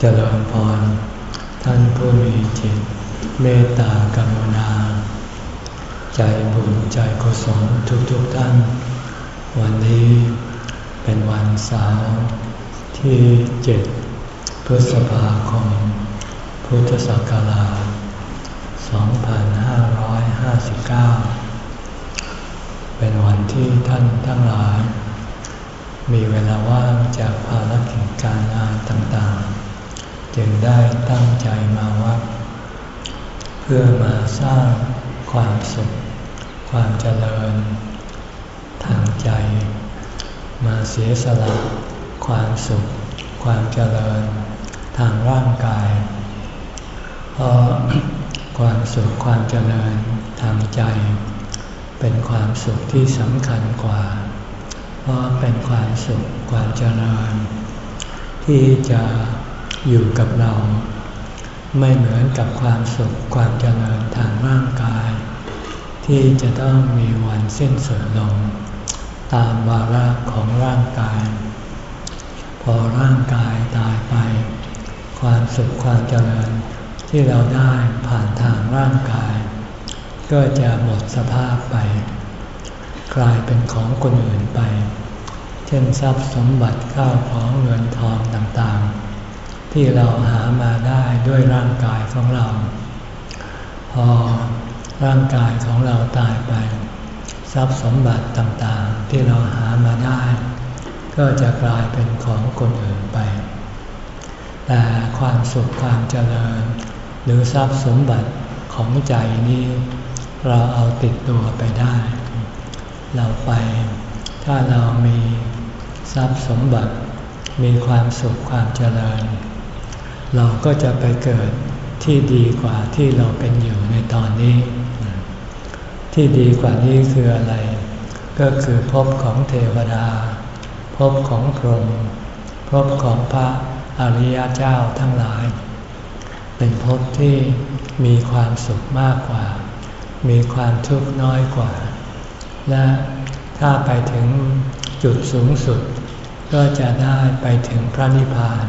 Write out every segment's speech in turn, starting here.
เจริญพร ท่านผู้มีจิตเมตตากรุณา ใจบุญใจกุศลทุกๆทท่าน วันนี้เป็นวันเสาร์ที่เจ็ดพฤษภาคม พุทธศักราช 2559 เป็นวันที่ท่านทั้งหลาย มีเวลาว่างจากภารกิจการงานต่างๆ จึงได้ตั้งใจมาวัด เพื่อมาสร้างความสุข ความเจริญ ทางใจ มาเสียสละความสุข ความเจริญ ทางร่างกาย เพราะความสุขความเจริญทางใจ เป็นความสุขที่สำคัญกว่า เพราะเป็นความสุขความเจริญ ที่จะ อยู่กับเรา ไม่เหมือนกับความสุขความเจริญทางร่างกาย ที่จะต้องมีวันสิ้นสุดลง ตามวาระของร่างกาย พอร่างกายตายไป ความสุขความเจริญที่เราได้ผ่านทางร่างกาย ก็จะหมดสภาพไป กลายเป็นของคนอื่นไป เช่นทรัพย์สมบัติข้าวของเงินทองต่างๆ ที่เราหามาได้ด้วยร่างกายของเรา พอร่างกายของเราตายไป ทรัพย์สมบัติต่างๆที่เราหามาได้ ก็จะกลายเป็นของคนอื่นไป แต่ความสุขความเจริญ หรือทรัพย์สมบัติของใจนี้เราเอาติดตัวไปได้ เราไป ถ้าเรามีทรัพย์สมบัติมีความสุขความเจริญ เราก็จะไปเกิดที่ดีกว่าที่เราเป็นอยู่ในตอนนี้ ที่ดีกว่านี้คืออะไร ก็คือภพของเทวดาภพของพรหมภพของพระอริยเจ้าทั้งหลาย เป็นภพที่มีความสุขมากกว่า มีความทุกข์น้อยกว่า และถ้าไปถึงจุดสูงสุด ก็จะได้ไปถึงพระนิพพาน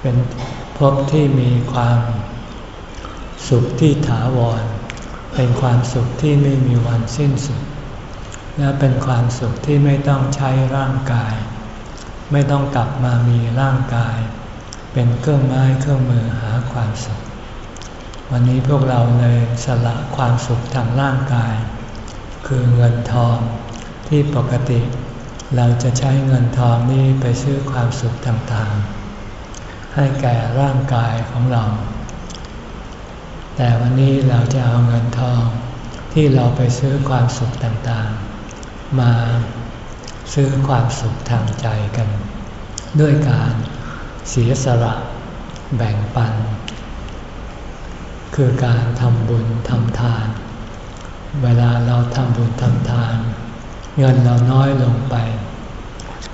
เป็น ภพที่มีความสุขที่ถาวร เป็นความสุขที่ไม่มีวันสิ้นสุด และเป็นความสุขที่ไม่ต้องใช้ร่างกาย ไม่ต้องกลับมามีร่างกาย เป็นเครื่องไม้เครื่องมือหาความสุข วันนี้พวกเราเลยสละความสุขทางร่างกาย คือเงินทองที่ปกติ เราจะใช้เงินทองนี้ไปซื้อความสุขต่างๆ ให้แก่ร่างกายของเรา แต่วันนี้เราจะเอาเงินทอง ที่เราไปซื้อความสุขต่างๆ มาซื้อความสุขทางใจกัน ด้วยการเสียสละแบ่งปัน คือการทำบุญทำทาน เวลาเราทำบุญทำทาน เงินเราน้อยลงไป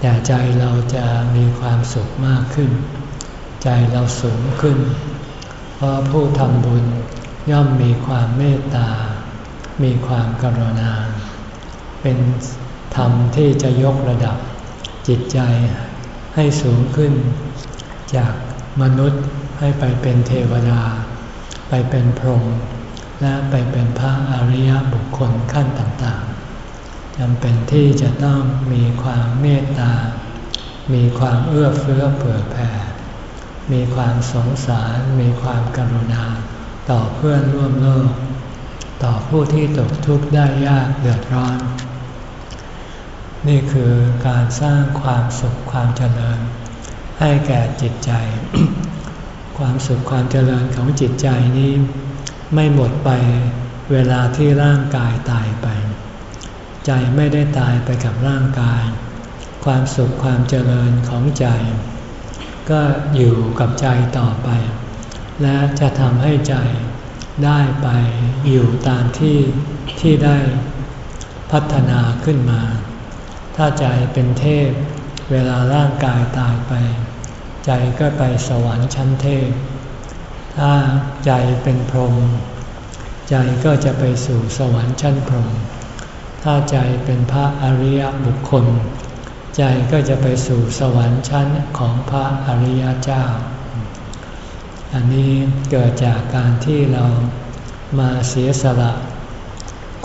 แต่ใจเราจะมีความสุขมากขึ้น ใจเราสูงขึ้น เพราะผู้ทำบุญย่อมมีความเมตตา มีความกรุณา เป็นธรรมที่จะยกระดับจิตใจให้สูงขึ้น จากมนุษย์ให้ไปเป็นเทวดา ไปเป็นพรหมและไปเป็นพระอริยบุคคลขั้นต่างๆจำเป็นที่จะต้องมีความเมตตา มีความเอื้อเฟื้อเผื่อแผ่ มีความสงสาร มีความกรุณา ต่อเพื่อนร่วมโลก ต่อผู้ที่ตกทุกข์ได้ยากเดือดร้อน นี่คือการสร้างความสุขความเจริญ ให้แก่จิตใจ ความสุขความเจริญของจิตใจนี้ ไม่หมดไปเวลาที่ร่างกายตายไป ใจไม่ได้ตายไปกับร่างกาย ความสุขความเจริญของใจ ก็อยู่กับใจต่อไป และจะทำให้ใจได้ไปอยู่ตามที่ที่ได้พัฒนาขึ้นมา ถ้าใจเป็นเทพ เวลาร่างกายตายไป ใจก็ไปสวรรค์ชั้นเทพ ถ้าใจเป็นพรหมใจก็จะไปสู่สวรรค์ชั้นพรหมถ้าใจเป็นพระอริยบุคคล ใจก็จะไปสู่สวรรค์ชั้นของพระอริยเจ้า อันนี้เกิดจากการที่เรามาเสียสละ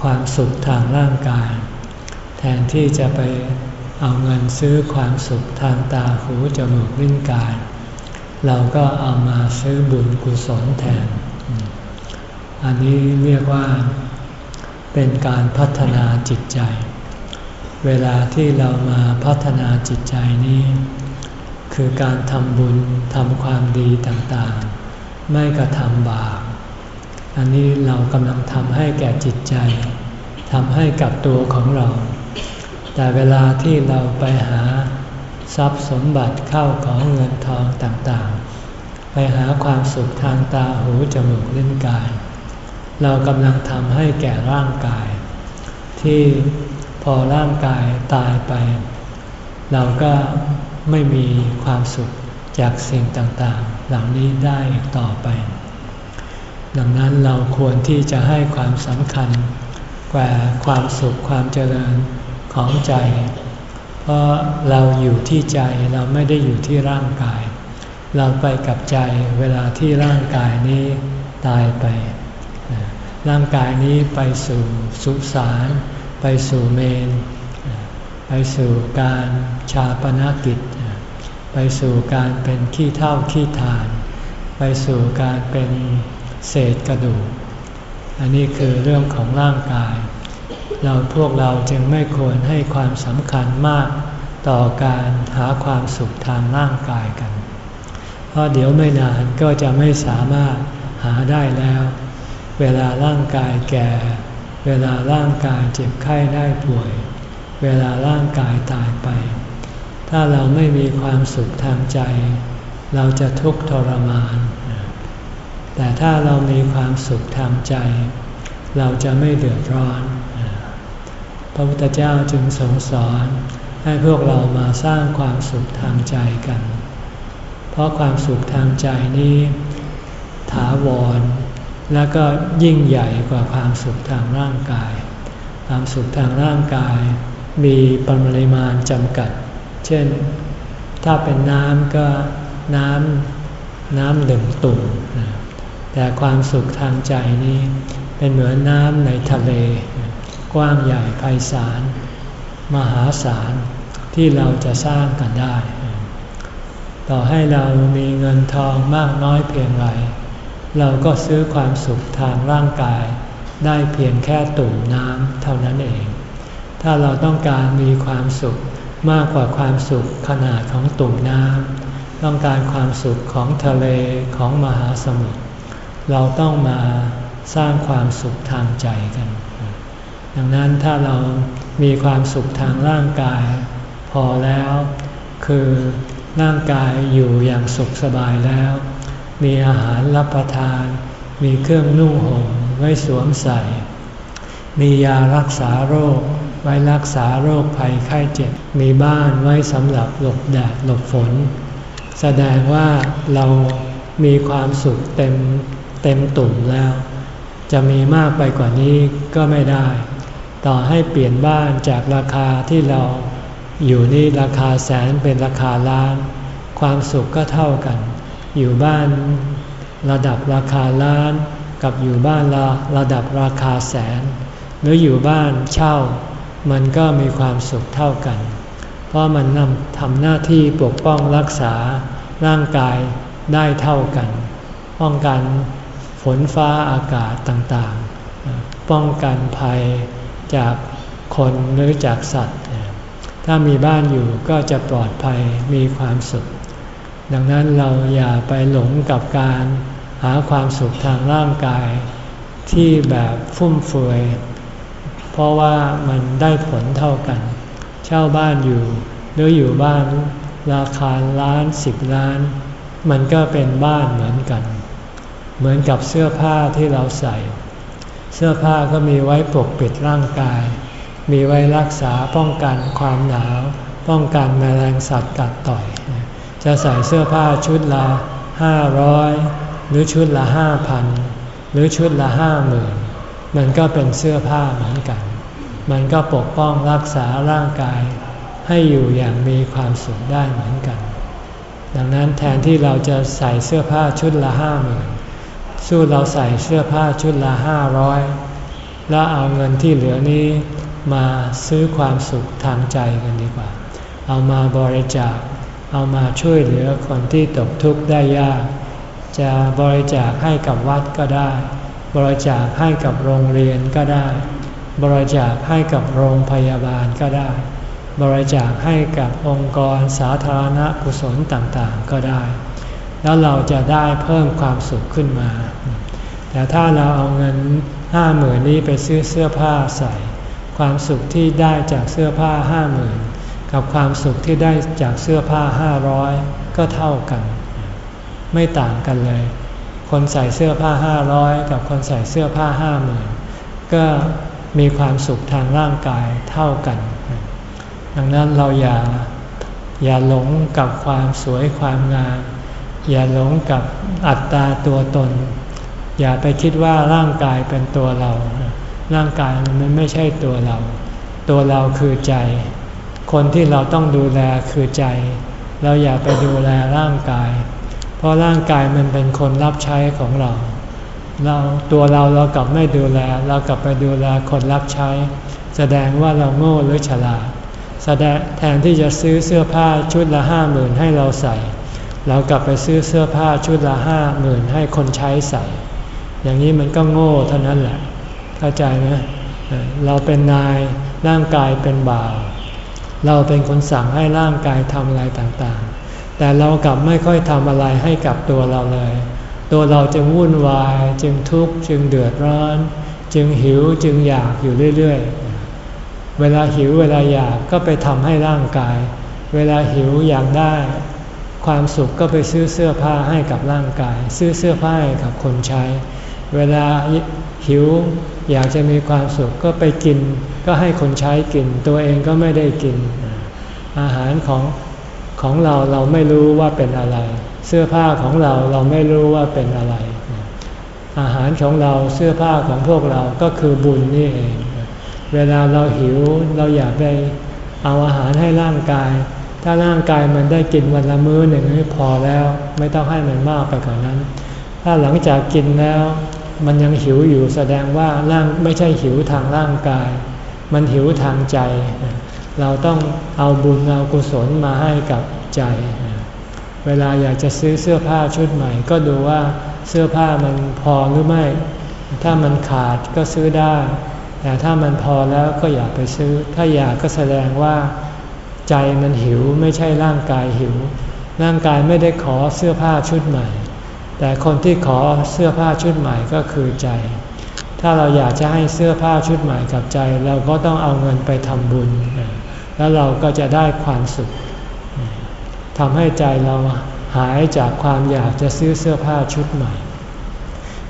ความสุขทางร่างกาย แทนที่จะไปเอาเงินซื้อความสุขทางตาหูจมูกลิ้นกาย เราก็เอามาซื้อบุญกุศลแทน อันนี้เรียกว่าเป็นการพัฒนาจิตใจ เวลาที่เรามาพัฒนาจิตใจนี้ คือการทำบุญทำความดีต่างๆ ไม่กระทำบาปอันนี้เรากำลังทำให้แก่จิตใจทำให้กับตัวของเรา แต่เวลาที่เราไปหาทรัพย์สมบัติเข้าของเงินทองต่างๆ ไปหาความสุขทางตาหูจมูกลิ้นกาย เรากำลังทำให้แก่ร่างกาย ที่ พอร่างกายตายไป เราก็ไม่มีความสุขจากสิ่งต่างๆ เหล่านี้ได้ต่อไป ดังนั้นเราควรที่จะให้ความสำคัญกว่าความสุขความเจริญของใจ เพราะเราอยู่ที่ใจเราไม่ได้อยู่ที่ร่างกาย เราไปกับใจเวลาที่ร่างกายนี้ตายไป ร่างกายนี้ไปสู่สุสาน ไปสู่เมน ไปสู่การชาปนกิจ ไปสู่การเป็นขี้เท่าขี้ทาน ไปสู่การเป็นเศษกระดูก อันนี้คือเรื่องของร่างกาย เราพวกเราจึงไม่ควรให้ความสำคัญมากต่อการหาความสุขทางร่างกายกัน เพราะเดี๋ยวไม่นานก็จะไม่สามารถหาได้แล้ว เวลาร่างกายแก่ เวลาร่างกายเจ็บไข้ได้ป่วย เวลาร่างกายตายไป ถ้าเราไม่มีความสุขทางใจ เราจะทุกข์ทรมาน แต่ถ้าเรามีความสุขทางใจ เราจะไม่เดือดร้อน พระพุทธเจ้าจึงทรงสอนให้พวกเรามาสร้างความสุขทางใจกัน เพราะความสุขทางใจนี้ ถาวร และก็ยิ่งใหญ่กว่าความสุขทางร่างกาย ความสุขทางร่างกาย มีปริมาณจำกัด เช่น ถ้าเป็นน้ำก็น้ำน้ำหนึ่งตุ่มแต่ความสุขทางใจนี้เป็นเหมือนน้ำในทะเล กว้างใหญ่ไพศาลมหาศาลที่เราจะสร้างกันได้ ต่อให้เรามีเงินทองมากน้อยเพียงไร เราก็ซื้อความสุขทางร่างกาย ได้เพียงแค่ตุ่มน้ำเท่านั้นเอง ถ้าเราต้องการมีความสุขมากกว่าความสุขขนาดของตุ่มน้ำต้องการความสุขของทะเลของมหาสมุทรเราต้องมาสร้างความสุขทางใจกัน ดังนั้นถ้าเรามีความสุขทางร่างกาย พอแล้ว คือร่างกายอยู่อย่างสุขสบายแล้ว มีอาหารรับประทาน มีเครื่องนุ่งห่มไว้สวมใส่ มียารักษาโรค ไว้รักษาโรคภัยไข้เจ็บ มีบ้านไว้สำหรับหลบแดดหลบฝน แสดงว่าเรามีความสุขเต็มเต็มตุ่มแล้ว จะมีมากไปกว่านี้ก็ไม่ได้ ต่อให้เปลี่ยนบ้านจากราคาที่เราอยู่นี่ราคาแสนเป็นราคาล้าน ความสุขก็เท่ากัน อยู่บ้านระดับราคาล้าน กับอยู่บ้านระระดับราคาแสน หรืออยู่บ้านเช่า มันก็มีความสุขเท่ากัน เพราะมันนำทำหน้าที่ปกป้องรักษาร่างกายได้เท่ากัน ป้องกันฝนฟ้าอากาศต่างๆ ป้องกันภัยจากคนหรือจากสัตว์ ถ้ามีบ้านอยู่ก็จะปลอดภัยมีความสุข ดังนั้นเราอย่าไปหลงกับการหาความสุขทางร่างกาย ที่แบบฟุ่มเฟือยเพราะว่ามันได้ผลเท่ากัน เช่าบ้านอยู่ หรืออยู่บ้านราคาล้านสิบล้าน มันก็เป็นบ้านเหมือนกัน เหมือนกับเสื้อผ้าที่เราใส่ เสื้อผ้าก็มีไว้ปกปิดร่างกาย มีไว้รักษาป้องกันความหนาว ป้องกันแมลงสัตว์กัดต่อย จะใส่เสื้อผ้าชุดละห้าร้อยหรือชุดละห้าพันหรือชุดละห้าหมื่นมันก็เป็นเสื้อผ้าเหมือนกัน มันก็ปกป้องรักษาร่างกาย ให้อยู่อย่างมีความสุขได้เหมือนกัน ดังนั้นแทนที่เราจะใส่เสื้อผ้าชุดละห้าหมื่นสู้เราใส่เสื้อผ้าชุดละห้าร้อยแล้วเอาเงินที่เหลือนี้มาซื้อความสุขทางใจกันดีกว่า เอามาบริจาค เอามาช่วยเหลือคนที่ตกทุกข์ได้ยาก จะบริจาคให้กับวัดก็ได้ บริจาคให้กับโรงเรียนก็ได้ บริจาคให้กับโรงพยาบาลก็ได้ บริจาคให้กับองค์กรสาธารณกุศลต่างๆก็ได้ แล้วเราจะได้เพิ่มความสุขขึ้นมา แต่ถ้าเราเอาเงินห้าหมื่นนี้ไปซื้อเสื้อผ้าใส่ ความสุขที่ได้จากเสื้อผ้าห้าหมื่น กับความสุขที่ได้จากเสื้อผ้าห้าร้อยก็เท่ากัน ไม่ต่างกันเลย คนใส่เสื้อผ้าห้าร้อยกับคนใส่เสื้อผ้าห้าหมื่นก็มีความสุขทางร่างกายเท่ากัน ดังนั้นเราอย่าอย่าหลงกับความสวยความงาม อย่าหลงกับอัตตาตัวตน อย่าไปคิดว่าร่างกายเป็นตัวเรา ร่างกายมันไม่ใช่ตัวเรา ตัวเราคือใจ คนที่เราต้องดูแลคือใจ เราอย่าไปดูแลร่างกาย เพราะร่างกายมันเป็นคนรับใช้ของเรา เราตัวเราเรากลับไม่ดูแล เรากลับไปดูแลคนรับใช้ แสดงว่าเราโง่หรือฉลาดแสดงแทนที่จะซื้อเสื้อผ้าชุดละห้าหมื่นให้เราใส่ เรากลับไปซื้อเสื้อผ้าชุดละห้าหมื่นให้คนใช้ใส่ อย่างนี้มันก็โง่เท่านั้นแหละ เข้าใจไหมเราเป็นนายร่างกายเป็นบ่าว เราเป็นคนสั่งให้ร่างกายทำอะไรต่างๆ แต่เรากลับไม่ค่อยทำอะไรให้กับตัวเราเลย ตัวเราจึงวุ่นวาย จึงทุกข์จึงเดือดร้อน จึงหิวจึงอยากอยู่เรื่อยๆ เวลาหิวเวลาอยากก็ไปทำให้ร่างกาย เวลาหิวอยากได้ ความสุขก็ไปซื้อเสื้อผ้าให้กับร่างกาย ซื้อเสื้อผ้าให้กับคนใช้ เวลา หิวอยากจะมีความสุขก็ไปกิน ก็ให้คนใช้กิน ตัวเองก็ไม่ได้กิน อาหารของของเราเราไม่รู้ว่าเป็นอะไร เสื้อผ้าของเราเราไม่รู้ว่าเป็นอะไร อาหารของเราเสื้อผ้าของพวกเราก็คือบุญนี่เอง เวลาเราหิวเราอยากไปเอาอาหารให้ร่างกาย ถ้าร่างกายมันได้กินวันละมื้อหนึ่งพอแล้ว ไม่ต้องให้มันมากไปกว่านนั้น ถ้าหลังจากกินแล้ว มันยังหิวอยู่แสดงว่าร่างไม่ใช่หิวทางร่างกาย มันหิวทางใจ เราต้องเอาบุญเอากุศลมาให้กับใจ เวลาอยากจะซื้อเสื้อผ้าชุดใหม่ ก็ดูว่าเสื้อผ้ามันพอหรือไม่ ถ้ามันขาดก็ซื้อได้ แต่ถ้ามันพอแล้วก็อย่าไปซื้อ ถ้าอยากก็แสดงว่าใจมันหิวไม่ใช่ร่างกายหิว ร่างกายไม่ได้ขอเสื้อผ้าชุดใหม่ แต่คนที่ขอเสื้อผ้าชุดใหม่ก็คือใจ ถ้าเราอยากจะให้เสื้อผ้าชุดใหม่กับใจ เราก็ต้องเอาเงินไปทำบุญ แล้วเราก็จะได้ความสุขทำให้ใจเราหายจากความอยากจะซื้อเสื้อผ้าชุดใหม่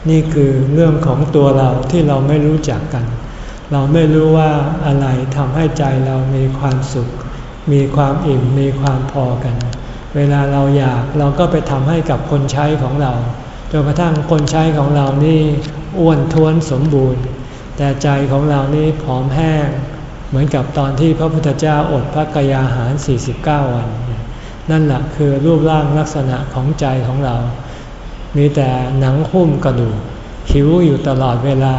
นี่คือเรื่องของตัวเราที่เราไม่รู้จักกัน เราไม่รู้ว่าอะไรทำให้ใจเรามีความสุข มีความอิ่มมีความพอกัน เวลาเราอยากเราก็ไปทำให้กับคนใช้ของเราจนกระทั่งคนใช้ของเรานี่อ้วนท้วนสมบูรณ์ แต่ใจของเรานี่ผอมแห้ง เหมือนกับตอนที่พระพุทธเจ้าอดพระกยาหาร 49 วัน นั่นแหละคือรูปร่างลักษณะของใจของเรา มีแต่หนังหุ้มกระดูกหิวอยู่ตลอดเวลา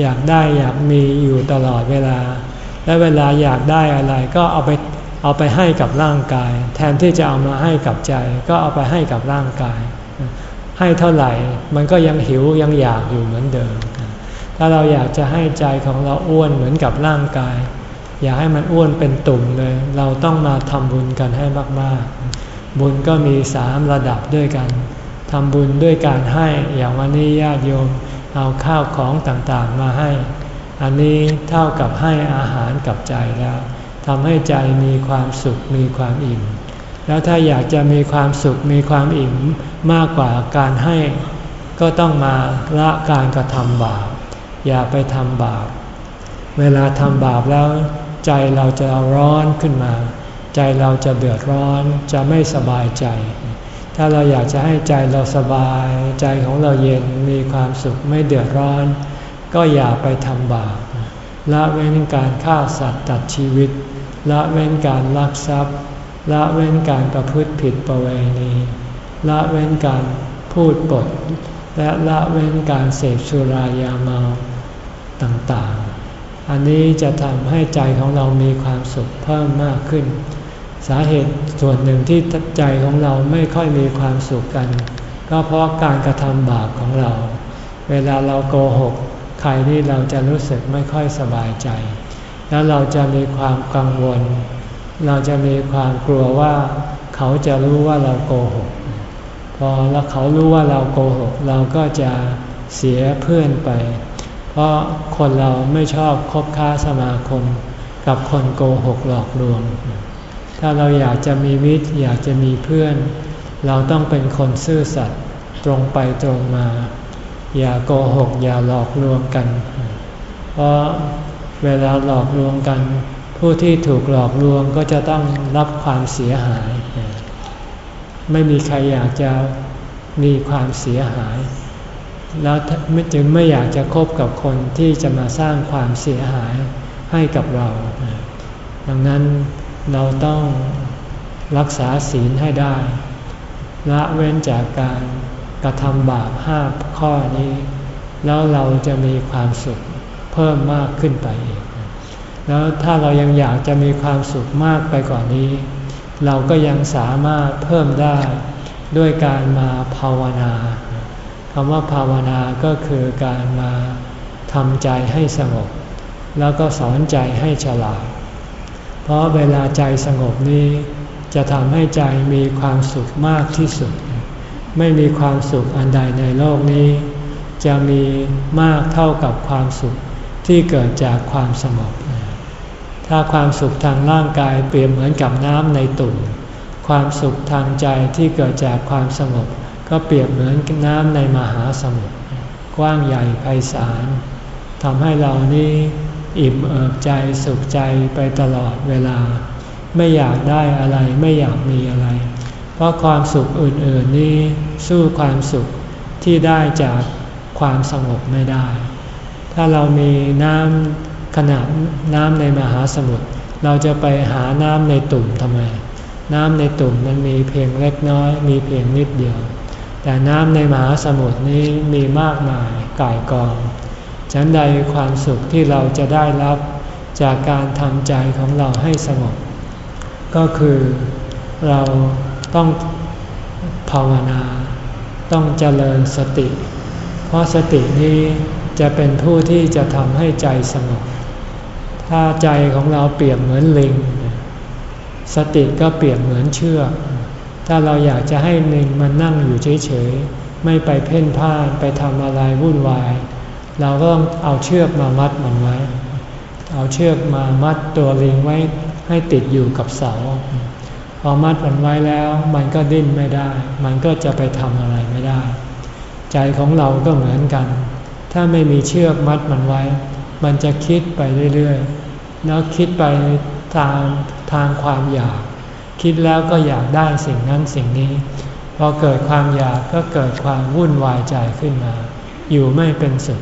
อยากได้อยากมีอยู่ตลอดเวลา และเวลาอยากได้อะไรก็เอาไป เอาไปให้กับร่างกาย แทนที่จะเอามาให้กับใจ ก็เอาไปให้กับร่างกาย ให้เท่าไหร่มันก็ยังหิวยังอยากอยู่เหมือนเดิม ถ้าเราอยากจะให้ใจของเราอ้วนเหมือนกับร่างกาย อยากให้มันอ้วนเป็นตุ่มเลย เราต้องมาทำบุญกันให้มากๆ บุญก็มีสามระดับด้วยกันทำบุญด้วยการให้อย่างวันนี้ญาติโยมเอาข้าวของต่างๆมาให้ อันนี้เท่ากับให้อาหารกับใจแล้ว ทำให้ใจมีความสุขมีความอิ่ม แล้วถ้าอยากจะมีความสุขมีความอิ่มมากกว่าการให้ ก็ต้องมาละการกระทำบาปอย่าไปทำบาปเวลาทำบาปแล้ว ใจเราจะร้อนขึ้นมา ใจเราจะเดือดร้อนจะไม่สบายใจ ถ้าเราอยากจะให้ใจเราสบาย ใจของเราเย็นมีความสุขไม่เดือดร้อน ก็อย่าไปทำบาปละเว้นการฆ่าสัตว์ตัดชีวิต ละเว้นการลักทรัพย์ ละเว้นการประพฤติผิดประเวณี ละเว้นการพูดปด และละเว้นการเสพสุรายาเมาต่างๆ อันนี้จะทำให้ใจของเรามีความสุขเพิ่มมากขึ้น สาเหตุส่วนหนึ่งที่ใจของเราไม่ค่อยมีความสุขกัน ก็เพราะการกระทำบาปของเรา เวลาเราโกหกใครนี่เราจะรู้สึกไม่ค่อยสบายใจ แล้วเราจะมีความกังวล เราจะมีความกลัวว่า เขาจะรู้ว่าเราโกหก พอแล้วเขารู้ว่าเราโกหก เราก็จะเสียเพื่อนไป เพราะคนเราไม่ชอบคบค้าสมาคม กับคนโกหกหลอกลวง ถ้าเราอยากจะมีมิตอยากจะมีเพื่อน เราต้องเป็นคนซื่อสัตย์ตรงไปตรงมา อย่าโกหกอย่าหลอกลวงกัน เพราะ เวลาหลอกลวงกัน ผู้ที่ถูกหลอกลวงก็จะต้องรับความเสียหาย ไม่มีใครอยากจะมีความเสียหาย แล้วจึงไม่อยากจะคบกับคนที่จะมาสร้างความเสียหายให้กับเรา ดังนั้นเราต้องรักษาศีลให้ได้ ละเว้นจากการกระทำบาปห้าข้อนี้ แล้วเราจะมีความสุข พิ่มมากขึ้นไปอีก แล้วถ้าเรายังอยากจะมีความสุขมากไปกว่านี้ เราก็ยังสามารถเพิ่มได้ด้วยการมาภาวนาคำว่าภาวนาก็คือการมาทำใจให้สงบ แล้วก็สอนใจให้ฉลาด เพราะเวลาใจสงบนี้จะทำให้ใจมีความสุขมากที่สุด ไม่มีความสุขอันใดในโลกนี้ จะมีมากเท่ากับความสุข ที่เกิดจากความสงบ ถ้าความสุขทางร่างกายเปรียบเหมือนกับน้ำในตุ่ม ความสุขทางใจที่เกิดจากความสงบ ก็เปรียบเหมือนน้ำในมหาสมุทร กว้างใหญ่ไพศาลทำให้เรานี่อิ่มเอิบใจสุขใจไปตลอดเวลา ไม่อยากได้อะไรไม่อยากมีอะไร เพราะความสุขอื่น ๆ นี้สู้ความสุขที่ได้จากความสงบไม่ได้ ถ้าเรามีน้ำขนาดน้ำในมหาสมุทรเราจะไปหาน้ำในตุ่มทำไม น้ำในตุ่มมันมีเพียงเล็กน้อย มีเพียงนิดเดียว แต่น้ำในมหาสมุทรนี้มีมากมายก่ายกอง ฉันใดความสุขที่เราจะได้รับจากการทำใจของเราให้สงบ ก็คือเราต้องภาวนา ต้องเจริญสติ เพราะสตินี้ จะเป็นผู้ที่จะทำให้ใจสงบ ถ้าใจของเราเปรียบเหมือนลิง สติก็เปรียบเหมือนเชือก ถ้าเราอยากจะให้ลิงมันนั่งอยู่เฉยๆ ไม่ไปเพ่นพ่านไปทำอะไรวุ่นวาย เราก็ต้องเอาเชือกมามัดมันไว้ เอาเชือกมามัดตัวลิงไว้ให้ติดอยู่กับเสา พอมัดมันไว้แล้วมันก็ดิ้นไม่ได้ มันก็จะไปทำอะไรไม่ได้ ใจของเราก็เหมือนกัน ถ้าไม่มีเชือกมัดมันไว้ มันจะคิดไปเรื่อยๆ แล้วคิดไปทางทางความอยาก คิดแล้วก็อยากได้สิ่งนั้นสิ่งนี้ พอเกิดความอยากก็เกิดความวุ่นวายใจขึ้นมา อยู่ไม่เป็นสุข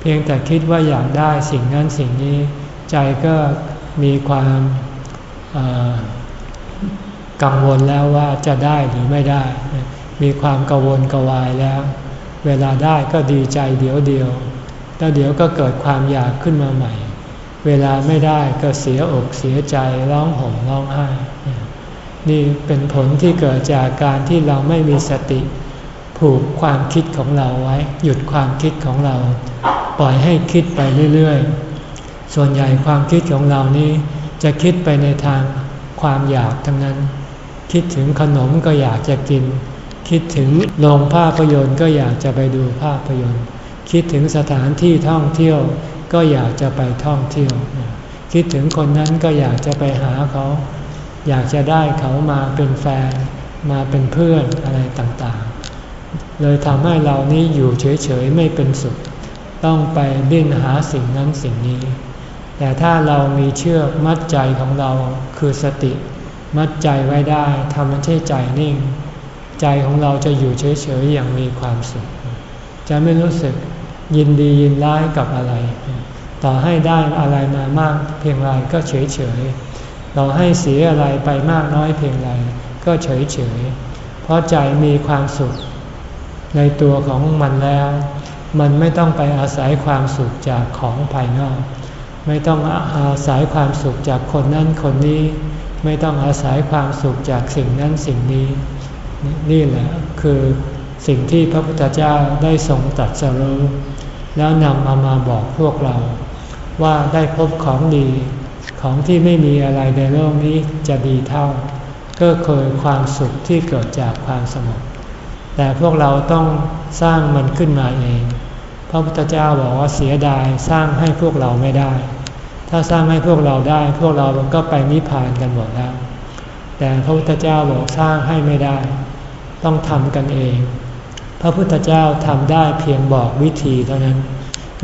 เพียงแต่คิดว่าอยากได้สิ่งนั้นสิ่งนี้ ใจก็มีความกังวลแล้วว่าจะได้หรือไม่ได้ มีความกังวลกวายแล้ว เวลาได้ก็ดีใจเดี๋ยวเดียว แล้วเดี๋ยวก็เกิดความอยากขึ้นมาใหม่ เวลาไม่ได้ก็เสียอกเสียใจร้องห่มร้องไห้ นี่เป็นผลที่เกิดจากการที่เราไม่มีสติ ผูกความคิดของเราไว้ หยุดความคิดของเรา ปล่อยให้คิดไปเรื่อยๆ ส่วนใหญ่ความคิดของเรานี้ จะคิดไปในทางความอยากทั้งนั้น คิดถึงขนมก็อยากจะกิน คิดถึงโรงภาพยนตร์ก็อยากจะไปดูภาพยนตร์ คิดถึงสถานที่ท่องเที่ยวก็อยากจะไปท่องเที่ยว คิดถึงคนนั้นก็อยากจะไปหาเขา อยากจะได้เขามาเป็นแฟน มาเป็นเพื่อนอะไรต่างๆ เลยทำให้เรานี้อยู่เฉยๆไม่เป็นสุข ต้องไปดิ้นหาสิ่งนั้นสิ่งนี้ แต่ถ้าเรามีเชือกมัดใจของเราคือสติ มัดใจไว้ได้ทำมันใช่ใจนิ่ง ใจของเราจะอยู่เฉยๆอย่างมีความสุข จะไม่รู้สึกยินดียินร้ายกับอะไร ต่อให้ได้อะไรมามากเพียงไรก็เฉยเฉยเราให้เสียอะไรไปมากน้อยเพียงไรก็เฉยเฉยเพราะใจมีความสุข ในตัวของมันแล้ว มันไม่ต้องไปอาศัยความสุขจากของภายนอก ไม่ต้องอาศัยความสุขจากคนนั้นคนนี้ ไม่ต้องอาศัยความสุขจากสิ่งนั้นสิ่งนี้ นี่แหละคือสิ่งที่พระพุทธเจ้าได้ทรงตรัสรู้แล้วนำเอามาบอกพวกเรา ว่าได้พบของดีของที่ไม่มีอะไรในโลกนี้จะดีเท่า ก็คือความสุขที่เกิดจากความสงบแต่พวกเราต้องสร้างมันขึ้นมาเอง พระพุทธเจ้าบอกว่าเสียดายสร้างให้พวกเราไม่ได้ ถ้าสร้างให้พวกเราได้ พวกเราก็ไปนิพพานกันหมดแล้ว แต่พระพุทธเจ้าบอกสร้างให้ไม่ได้ ต้องทำกันเอง พระพุทธเจ้าทำได้เพียงบอกวิธีเท่านั้น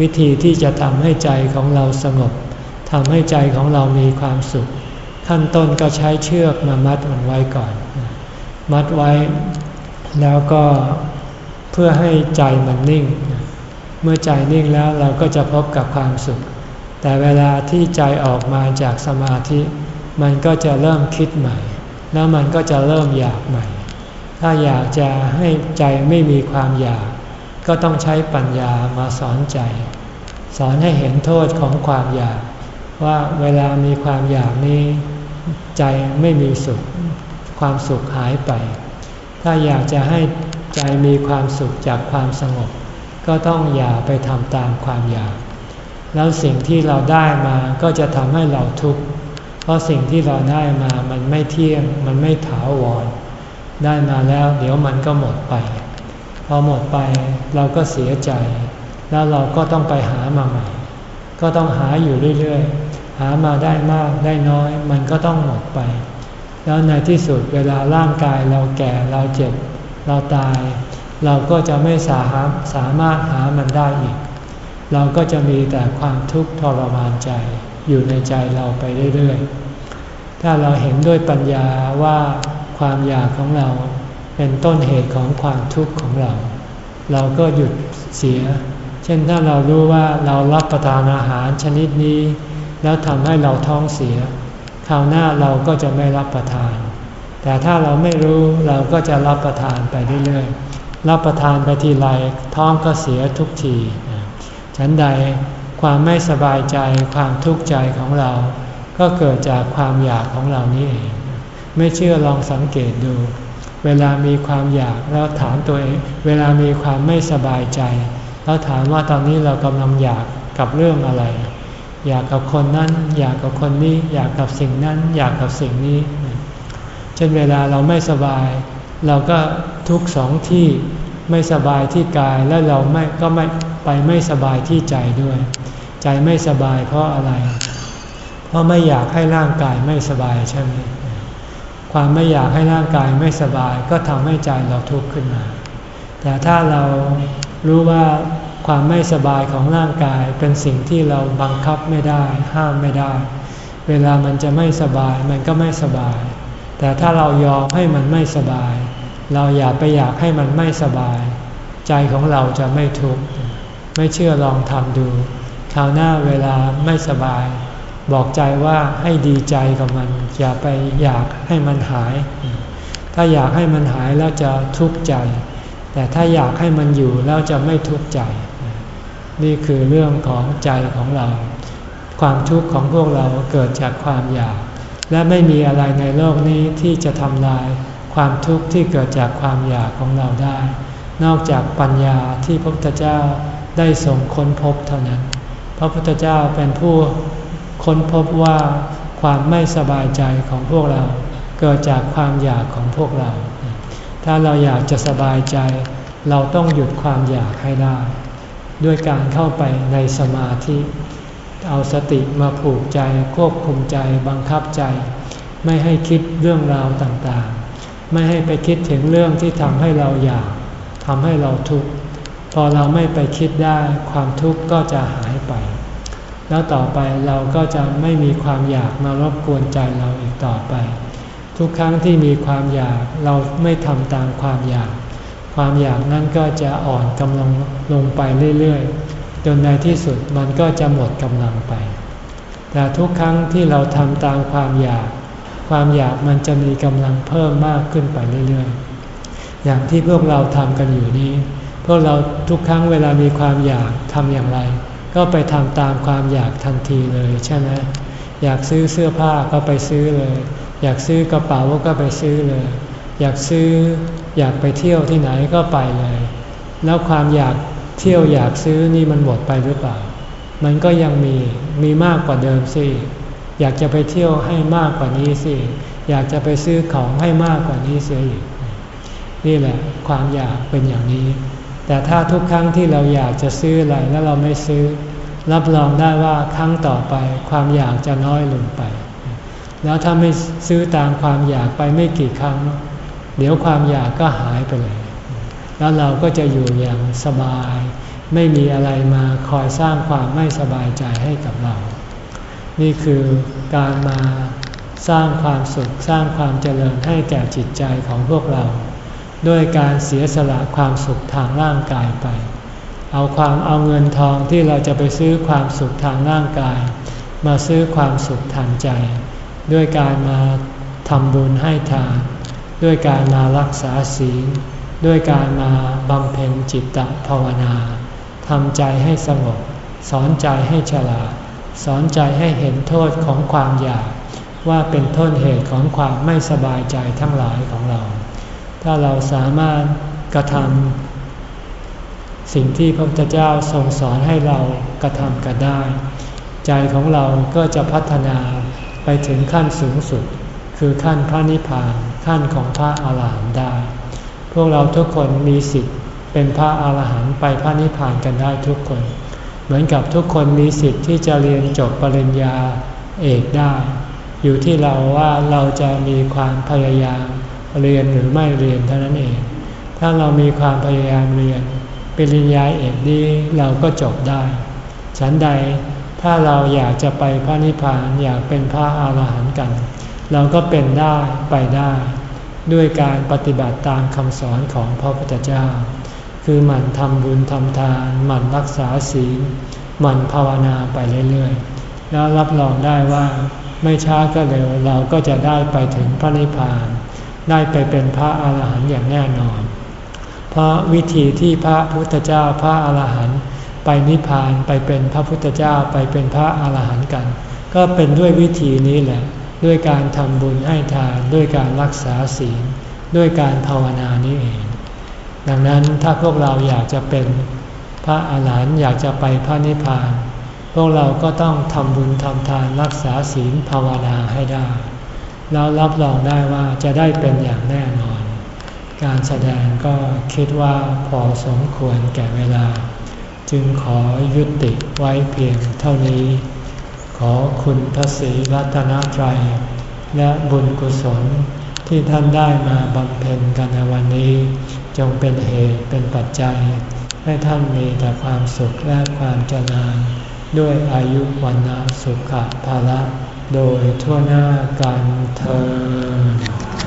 วิธีที่จะทำให้ใจของเราสงบทำให้ใจของเรามีความสุข ขั้นต้นก็ใช้เชือกมามัดมันไว้ก่อน มัดไว้แล้วก็เพื่อให้ใจมันนิ่ง เมื่อใจนิ่งแล้วเราก็จะพบกับความสุข แต่เวลาที่ใจออกมาจากสมาธิ มันก็จะเริ่มคิดใหม่ แล้วมันก็จะเริ่มอยากใหม่ ถ้าอยากจะให้ใจไม่มีความอยาก ก็ต้องใช้ปัญญามาสอนใจ สอนให้เห็นโทษของความอยาก ว่าเวลามีความอยากนี้ ใจไม่มีสุข ความสุขหายไป ถ้าอยากจะให้ใจมีความสุขจากความสงบ ก็ต้องอย่าไปทำตามความอยาก แล้วสิ่งที่เราได้มาก็จะทำให้เราทุกข์เพราะสิ่งที่เราได้มามันไม่เที่ยงมันไม่ถาวร ได้มาแล้ว เดี๋ยวมันก็หมดไป พอหมดไปเราก็เสียใจ แล้วเราก็ต้องไปหามาใหม่ ก็ต้องหาอยู่เรื่อยๆ หามาได้มากได้น้อย มันก็ต้องหมดไป แล้วในที่สุดเวลาร่างกายเราแก่เราเจ็บ เราตาย เราก็จะไม่สาสามารถหามันได้อีก เราก็จะมีแต่ความทุกข์ทรมานใจอยู่ในใจเราไปเรื่อยๆ ถ้าเราเห็นด้วยปัญญาว่า ความอยากของเราเป็นต้นเหตุของความทุกข์ของเรา เราก็หยุดเสีย เช่นถ้าเรารู้ว่าเรารับประทานอาหารชนิดนี้ แล้วทำให้เราท้องเสียคราวหน้าเราก็จะไม่รับประทาน แต่ถ้าเราไม่รู้เราก็จะรับประทานไปเรื่อยๆรับประทานไปทีไรท้องก็เสียทุกทีฉันใดความไม่สบายใจความทุกข์ใจของเรา ก็เกิดจากความอยากของเรานี่เอง ไม่เชื่อลองสังเกตดู เวลามีความอยากแล้วถามตัวเอง เวลามีความไม่สบายใจ แล้วถามว่าตอนนี้เรากำลังอยากกับเรื่องอะไร อยากกับคนนั้น อยากกับคนนี้ อยากกับสิ่งนั้น อยากกับสิ่งนี้ เช่นเวลาเราไม่สบาย เราก็ทุกสองที่ไม่สบายที่กายแล้วเราไม่ก็ไม่ไปไม่สบายที่ใจด้วย ใจไม่สบายเพราะอะไร เพราะไม่อยากให้ร่างกายไม่สบายใช่ไหม ความไม่อยากให้ร่างกายไม่สบายก็ทำให้ใจเราทุกข์ขึ้นมา แต่ถ้าเรารู้ว่าความไม่สบายของร่างกายเป็นสิ่งที่เราบังคับไม่ได้ ห้ามไม่ได้ เวลามันจะไม่สบายมันก็ไม่สบาย แต่ถ้าเรายอมให้มันไม่สบาย เราอย่าไปอยากให้มันไม่สบาย ใจของเราจะไม่ทุกข์ไม่เชื่อลองทำดูคราวหน้าเวลาไม่สบาย บอกใจว่าให้ดีใจกับมัน อย่าไปอยากให้มันหาย ถ้าอยากให้มันหายแล้วจะทุกข์ใจ แต่ถ้าอยากให้มันอยู่แล้วจะไม่ทุกข์ใจ นี่คือเรื่องของใจของเรา ความทุกข์ของพวกเราเกิดจากความอยาก และไม่มีอะไรในโลกนี้ที่จะทำลายความทุกข์ที่เกิดจากความอยากของเราได้ นอกจากปัญญาที่พระพุทธเจ้าได้ส่งค้นพบเท่านั้น พระพุทธเจ้าเป็นผู้ ค้นพบว่าความไม่สบายใจของพวกเรา เกิดจากความอยากของพวกเรา ถ้าเราอยากจะสบายใจ เราต้องหยุดความอยากให้ได้ ด้วยการเข้าไปในสมาธิ เอาสติมาผูกใจควบคุมใจบังคับใจ ไม่ให้คิดเรื่องราวต่างๆ ไม่ให้ไปคิดถึงเรื่องที่ทำให้เราอยากทำให้เราทุกข์พอเราไม่ไปคิดได้ความทุกข์ก็จะหายไป แล้วต่อไปเราก็จะไม่มีความอยากมารบกวนใจเราอีกต่อไป ทุกครั้งที่มีความอยากเราไม่ทำตามความอยาก ความอยากนั้นก็จะอ่อนกำลังลงไปเรื่อยๆ จนในที่สุดมันก็จะหมดกำลังไป แต่ทุกครั้งที่เราทำตามความอยาก ความอยากมันจะมีกำลังเพิ่มมากขึ้นไปเรื่อยๆ อย่างที่พวกเราทำกันอยู่นี้ พวกเราทุกครั้งเวลามีความอยากทำอย่างไร ก็ไปทำตามความอยากทันทีเลยใช่ไหมอยากซื้อเสื้อผ้าก็ไปซื้อเลย อยากซื้อกระเป๋าก็ไปซื้อเลย อยากซื้ออยากไปเที่ยวที่ไหนก็ไปเลย แล้วความอยากเที่ยวอยากซื้อนี่มันหมดไปหรือเปล่า มันก็ยังมีมีมากกว่าเดิมสิอยากจะไปเที่ยวให้มากกว่านี้สิอยากจะไปซื้อของให้มากกว่านี้เสียอีกนี่แหละความอยากเป็นอย่างนี้ แต่ถ้าทุกครั้งที่เราอยากจะซื้ออะไรแล้วเราไม่ซื้อ รับรองได้ว่าครั้งต่อไปความอยากจะน้อยลงไป แล้วถ้าไม่ซื้อตามความอยากไปไม่กี่ครั้ง เดี๋ยวความอยากก็หายไปเลย แล้วเราก็จะอยู่อย่างสบาย ไม่มีอะไรมาคอยสร้างความไม่สบายใจให้กับเรา นี่คือการมาสร้างความสุขสร้างความเจริญให้แก่จิตใจของพวกเรา ด้วยการเสียสละความสุขทางร่างกายไป เอาความเอาเงินทองที่เราจะไปซื้อความสุขทางร่างกาย มาซื้อความสุขทางใจ ด้วยการมาทำบุญให้ทานด้วยการมารักษาศีล ด้วยการมาบำเพ็ญจิตตภาวนาทำใจให้สงบ สอนใจให้ฉลาด สอนใจให้เห็นโทษของความอยาก ว่าเป็นต้นเหตุของความไม่สบายใจทั้งหลายของเรา ถ้าเราสามารถกระทำสิ่งที่พระพุทธเจ้าทรงสอนให้เรากระทำกันได้ ใจของเราก็จะพัฒนาไปถึงขั้นสูงสุด คือขั้นพระนิพพานขั้นของพระอาหารหันต์ได้ พวกเราทุกคนมีสิทธิ์เป็นพระอาหารหันต์ไปพระนิพพานกันได้ทุกคน เหมือนกับทุกคนมีสิทธิ์ที่จะเรียนจบปริญญาเอกได้ อยู่ที่เราว่าเราจะมีความพยายาม เรียนหรือไม่เรียนเท่านั้นเอง ถ้าเรามีความพยายามเรียนปริญญาเอกดีเราก็จบได้ฉันใดถ้าเราอยากจะไปพระนิพพานอยากเป็นพระอาหารหันต์กัน เราก็เป็นได้ไปได้ ด้วยการปฏิบัติตามคำสอนของพระพุทธเจ้า คือหมั่นทำบุญทำทาน หมั่นรักษาศีลหมั่นภาวนาไปเรื่อยๆ แล้วรับรองได้ว่าไม่ช้าก็เร็วเราก็จะได้ไปถึงพระนิพพาน ได้ไปเป็นพระอาหารหันต์อย่างแน่นอน เพราะวิธีที่พระพุทธเจ้าพระอาหารหันต์ไปนิพพานไปเป็นพระพุทธเจ้าไปเป็นพระอาหารหันต์กัน ก็เป็นด้วยวิธีนี้แหละ ด้วยการทำบุญให้ทานด้วยการรักษาศีล ด้วยการภาวนานี้เอง ดังนั้นถ้าพวกเราอยากจะเป็นพระอาหารหันต์อยากจะไปพระนิพพาน พวกเราก็ต้องทำบุญทำทานรักษาศีลภาวนาให้ได้ แล้วรับรองได้ว่าจะได้เป็นอย่างแน่นอน การแสดงก็คิดว่าพอสมควรแก่เวลา จึงขอยุติไว้เพียงเท่านี้ ขอคุณพระศรีรัตนตรัย และบุญกุศลที่ท่านได้มาบำเพ็ญกันในวันนี้ จงเป็นเหตุเป็นปัจจัย ให้ท่านมีแต่ความสุขและความเจริญด้วยอายุวันนะสุขภาละ โดยทั่วหน้ากันเธอ